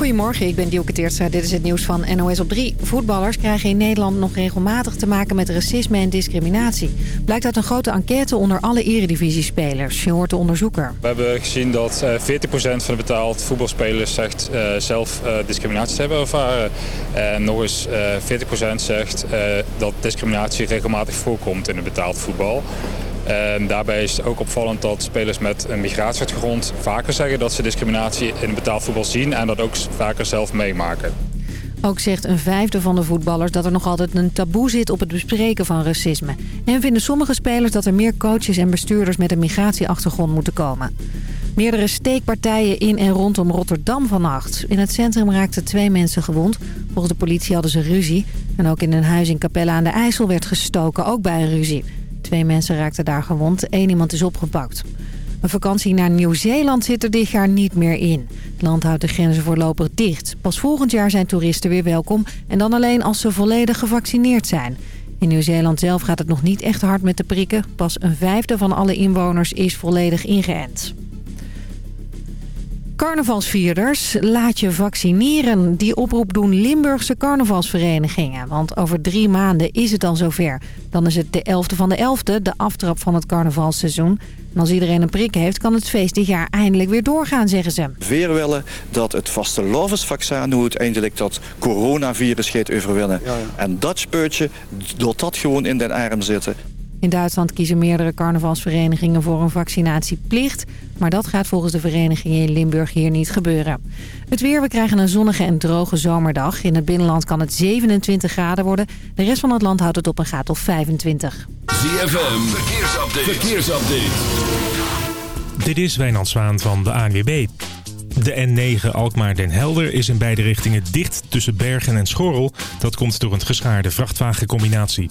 Goedemorgen, ik ben Dielke Teertstra. Dit is het nieuws van NOS op 3. Voetballers krijgen in Nederland nog regelmatig te maken met racisme en discriminatie. Blijkt uit een grote enquête onder alle eredivisiespelers. Je hoort de onderzoeker. We hebben gezien dat 40% van de betaald voetbalspelers zegt uh, zelf uh, discriminatie te hebben ervaren. En nog eens uh, 40% zegt dat discriminatie regelmatig voorkomt in het betaald voetbal. En daarbij is het ook opvallend dat spelers met een migratieachtergrond vaker zeggen dat ze discriminatie in het betaald voetbal zien en dat ook vaker zelf meemaken. Ook zegt een vijfde van de voetballers dat er nog altijd een taboe zit op het bespreken van racisme. En vinden sommige spelers dat er meer coaches en bestuurders met een migratieachtergrond moeten komen. Meerdere steekpartijen in en rondom Rotterdam vannacht. In het centrum raakten twee mensen gewond. Volgens de politie hadden ze ruzie. En ook in een huis in Capella aan de IJssel werd gestoken, ook bij een ruzie. Twee mensen raakten daar gewond. Eén iemand is opgepakt. Een vakantie naar Nieuw-Zeeland zit er dit jaar niet meer in. Het land houdt de grenzen voorlopig dicht. Pas volgend jaar zijn toeristen weer welkom en dan alleen als ze volledig gevaccineerd zijn. In Nieuw-Zeeland zelf gaat het nog niet echt hard met de prikken. Pas een vijfde van alle inwoners is volledig ingeënt. Carnavalsvierders, laat je vaccineren. Die oproep doen Limburgse carnavalsverenigingen. Want over drie maanden is het al zover. Dan is het de 11e van de 11e, de aftrap van het carnavalseizoen. En als iedereen een prik heeft, kan het feest dit jaar eindelijk weer doorgaan, zeggen ze. Weer willen dat het vaste lovensvaccin nu uiteindelijk dat coronavirus gaat overwinnen. Ja, ja. En dat speurtje, door dat gewoon in den arm zitten. In Duitsland kiezen meerdere carnavalsverenigingen voor een vaccinatieplicht. Maar dat gaat volgens de vereniging in Limburg hier niet gebeuren. Het weer, we krijgen een zonnige en droge zomerdag. In het binnenland kan het 27 graden worden. De rest van het land houdt het op een graad of 25. ZFM, verkeersupdate. verkeersupdate. Dit is Wijnand Zwaan van de ANWB. De N9 Alkmaar-Den Helder is in beide richtingen dicht tussen Bergen en Schorrel. Dat komt door een geschaarde vrachtwagencombinatie.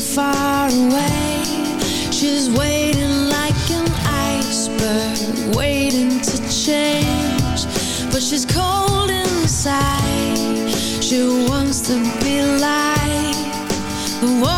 Far away. She's waiting like an iceberg, waiting to change. But she's cold inside. She wants to be like the water.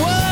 What? world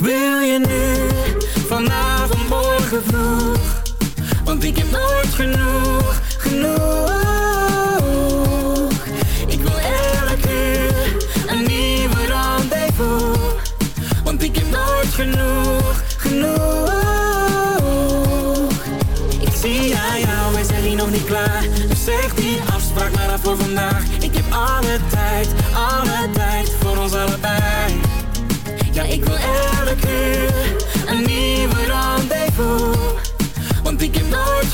Wil je nu, vanavond, morgen vroeg. Want ik heb nooit genoeg, genoeg. Ik wil elke uur een nieuwe rendezvous. Want ik heb nooit genoeg, genoeg. Ik zie aan jou, wij zijn hier nog niet klaar. Dus zeg die afspraak maar af voor vandaag.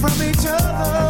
From each other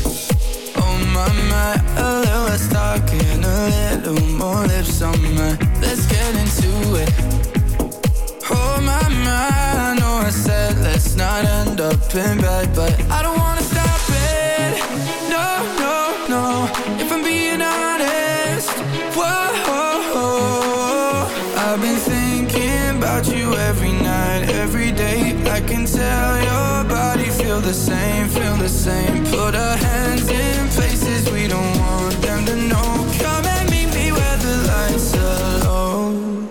My a little a little more lips on. Let's get into it. Oh my I know I said let's not end up in bed, but I don't wanna stop it. No, no, no. If I'm being honest, whoa. I've been thinking about you every night, every day. I can tell your body feel the same, feel the same. Put our hands in places we don't want them to know. Come and meet me where the lights are low.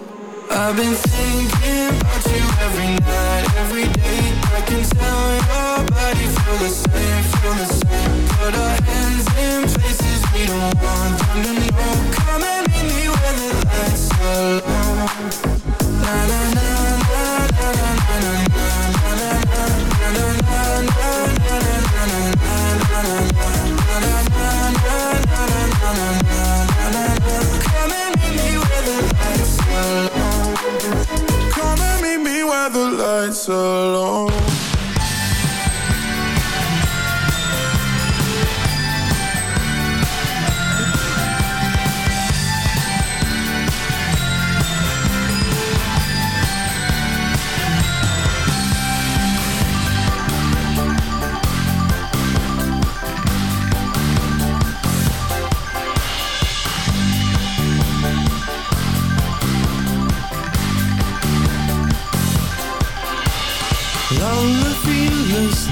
I've been thinking about you every night, every day. I can tell your body the same, the same. Put our hands in places we don't want them to know. never lights alone.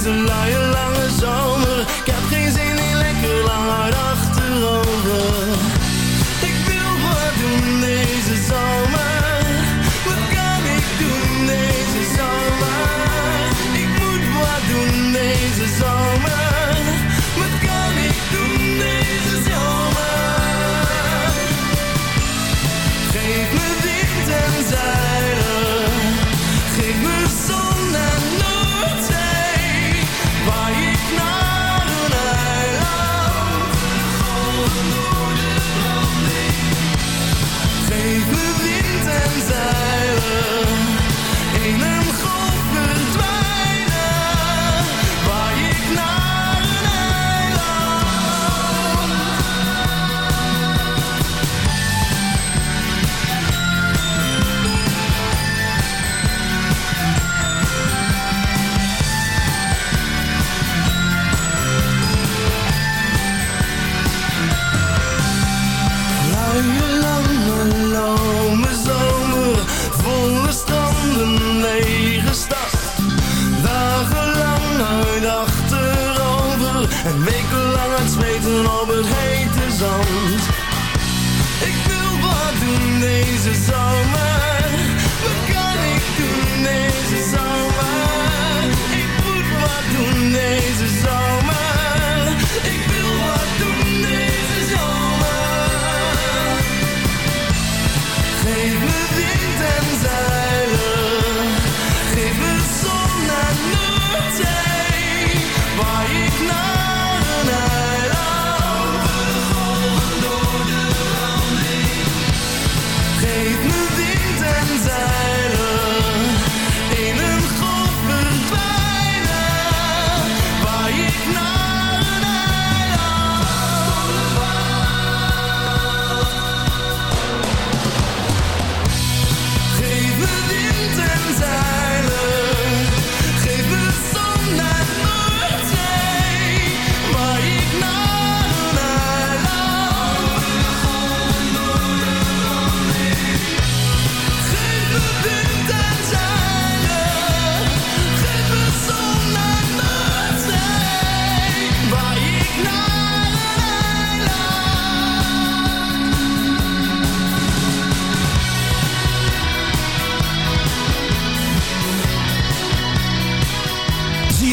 he's a liar.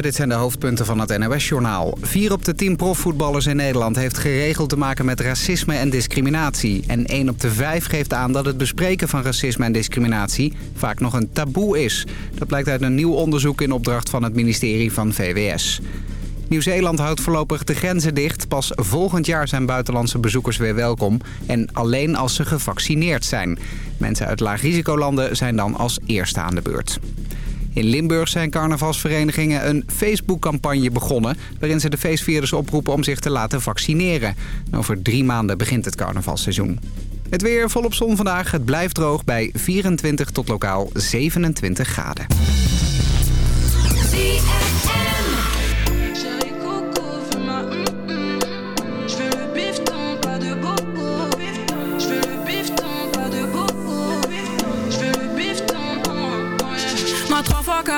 Dit zijn de hoofdpunten van het NOS-journaal. Vier op de tien profvoetballers in Nederland heeft geregeld te maken met racisme en discriminatie. En één op de vijf geeft aan dat het bespreken van racisme en discriminatie vaak nog een taboe is. Dat blijkt uit een nieuw onderzoek in opdracht van het ministerie van VWS. Nieuw-Zeeland houdt voorlopig de grenzen dicht. Pas volgend jaar zijn buitenlandse bezoekers weer welkom. En alleen als ze gevaccineerd zijn. Mensen uit laagrisicolanden zijn dan als eerste aan de beurt. In Limburg zijn carnavalsverenigingen een Facebook-campagne begonnen... waarin ze de feestvierders oproepen om zich te laten vaccineren. En over drie maanden begint het carnavalseizoen. Het weer volop zon vandaag. Het blijft droog bij 24 tot lokaal 27 graden.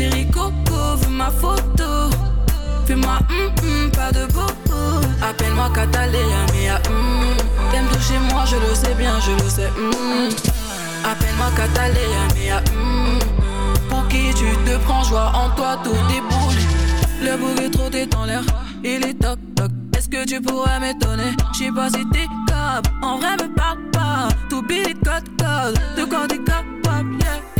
Chérie Coco, veux ma photo. Fais-moi hum hum, pas de bobo Appelle-moi Catalina, mia hum T'aimes toucher moi, je le sais bien, je le sais hum Appelle-moi Catalina, mia hum Pour qui tu te prends, joie en toi, tout déboule. Le bouc est trop tête en l'air, il est toc toc Est-ce que tu pourrais m'étonner? J'sais pas si t'es capable, en vrai me parle pas. T'oublies les codes codes, de quoi t'es capable Yeah,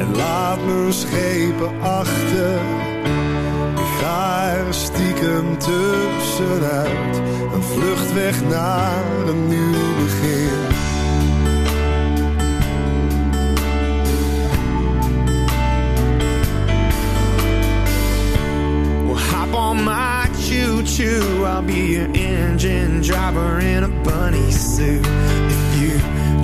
en laat me schepen achter. Ik ga er stiekem tussenuit. Een vlucht weg naar een nieuw begin. on my choo-choo I'll be your engine driver in a bunny suit